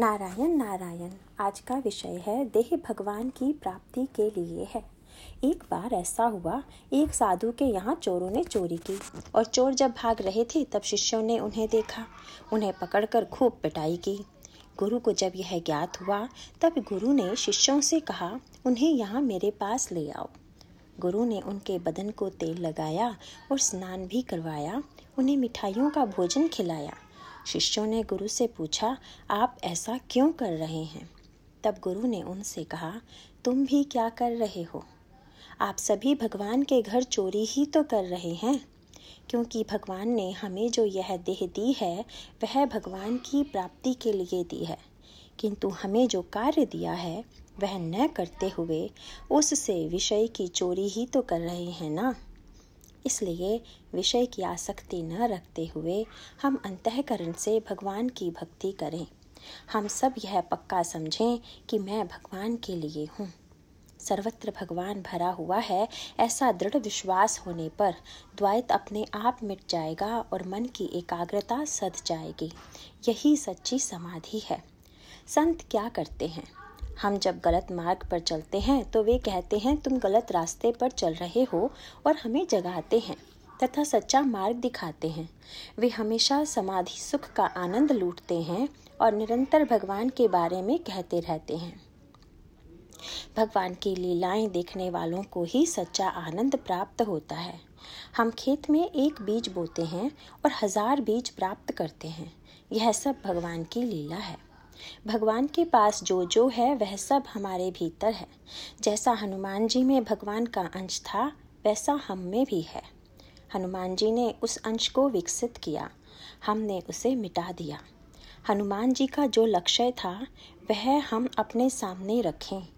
नारायण नारायण, आज का विषय है, देह भगवान की प्राप्ति के लिए है। एक बार ऐसा हुआ, एक साधु के यहाँ चोरों ने चोरी की और चोर जब भाग रहे थे, तब शिष्यों ने उन्हें देखा। उन्हें पकड़कर खूब पिटाई की। गुरु को जब यह ज्ञात हुआ, तब गुरु ने शिष्यों से कहा, उन्हें यहाँ मेरे पास ले आओ। गुरु ने उनके बदन को तेल लगाया और स्नान भी करवाया। उन्हें मिठाइयों का भोजन खिलाया। शिष्यों ने गुरु से पूछा, आप ऐसा क्यों कर रहे हैं? तब गुरु ने उनसे कहा, तुम भी क्या कर रहे हो? आप सभी भगवान के घर चोरी ही तो कर रहे हैं। क्योंकि भगवान ने हमें जो यह देह दी है, वह भगवान की प्राप्ति के लिए दी है। किंतु हमें जो कार्य दिया है, वह न करते हुए, उससे विषय की चोरी ही तो कर रहे हैं ना? इसलिए विषय की आसक्ति न रखते हुए हम अंतकरण से भगवान की भक्ति करें। हम सब यह पक्का समझें कि मैं भगवान के लिए हूँ। सर्वत्र भगवान भरा हुआ है, ऐसा दृढ़ विश्वास होने पर द्वैत अपने आप मिट जाएगा और मन की एकाग्रता सध जाएगी। यही सच्ची समाधि है। संत क्या करते हैं? हम जब गलत मार्ग पर चलते हैं तो वे कहते हैं, तुम गलत रास्ते पर चल रहे हो और हमें जगाते हैं तथा सच्चा मार्ग दिखाते हैं। वे हमेशा समाधि सुख का आनंद लूटते हैं और निरंतर भगवान के बारे में कहते रहते हैं। भगवान की लीलाएँ देखने वालों को ही सच्चा आनंद प्राप्त होता है। हम खेत में एक बीज बोते हैं और हज़ार बीज प्राप्त करते हैं। यह सब भगवान की लीला है। भगवान के पास जो जो है, वह सब हमारे भीतर है। जैसा हनुमान जी में भगवान का अंश था, वैसा हम में भी है। हनुमान जी ने उस अंश को विकसित किया। हमने उसे मिटा दिया। हनुमान जी का जो लक्ष्य था, वह हम अपने सामने रखें।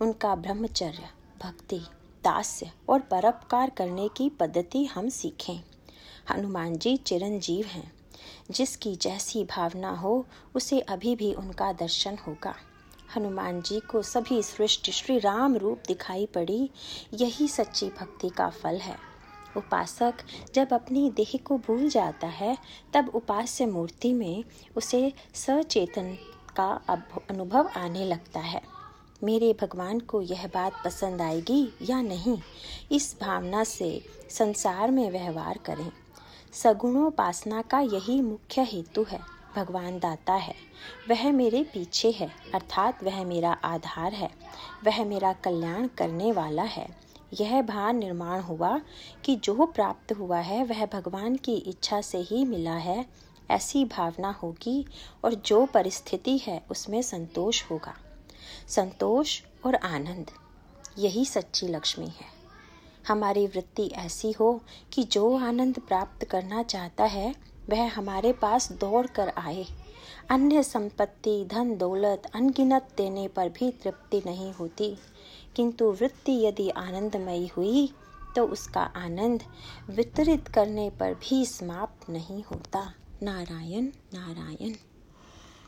उनका ब्रह्मचर्य, भक्ति, दास्य और परोपकार करने की पद्धति हम सीखें। हनुमान जी चिरंजीव हैं। जिसकी जैसी भावना हो, उसे अभी भी उनका दर्शन होगा। हनुमान जी को सभी सृष्टि श्री राम रूप दिखाई पड़ी। यही सच्ची भक्ति का फल है। उपासक जब अपनी देह को भूल जाता है, तब उपास्य मूर्ति में उसे सचेतन का अनुभव आने लगता है। मेरे भगवान को यह बात पसंद आएगी या नहीं, इस भावना से संसार में व्यवहार करें। सगुणोपासना का यही मुख्य हेतु है। भगवान दाता है। वह मेरे पीछे है, अर्थात वह मेरा आधार है। वह मेरा कल्याण करने वाला है। यह भार निर्माण हुआ कि जो प्राप्त हुआ है, वह भगवान की इच्छा से ही मिला है। ऐसी भावना होगी और जो परिस्थिति है, उसमें संतोष होगा। संतोष और आनंद, यही सच्ची लक्ष्मी है। हमारी वृत्ति ऐसी हो कि जो आनंद प्राप्त करना चाहता है, वह हमारे पास दौड़ कर आए। अन्य संपत्ति, धन, दौलत, अनगिनत देने पर भी तृप्ति नहीं होती। किंतु वृत्ति यदि आनंदमयी हुई तो उसका आनंद वितरित करने पर भी समाप्त नहीं होता। नारायण नारायण।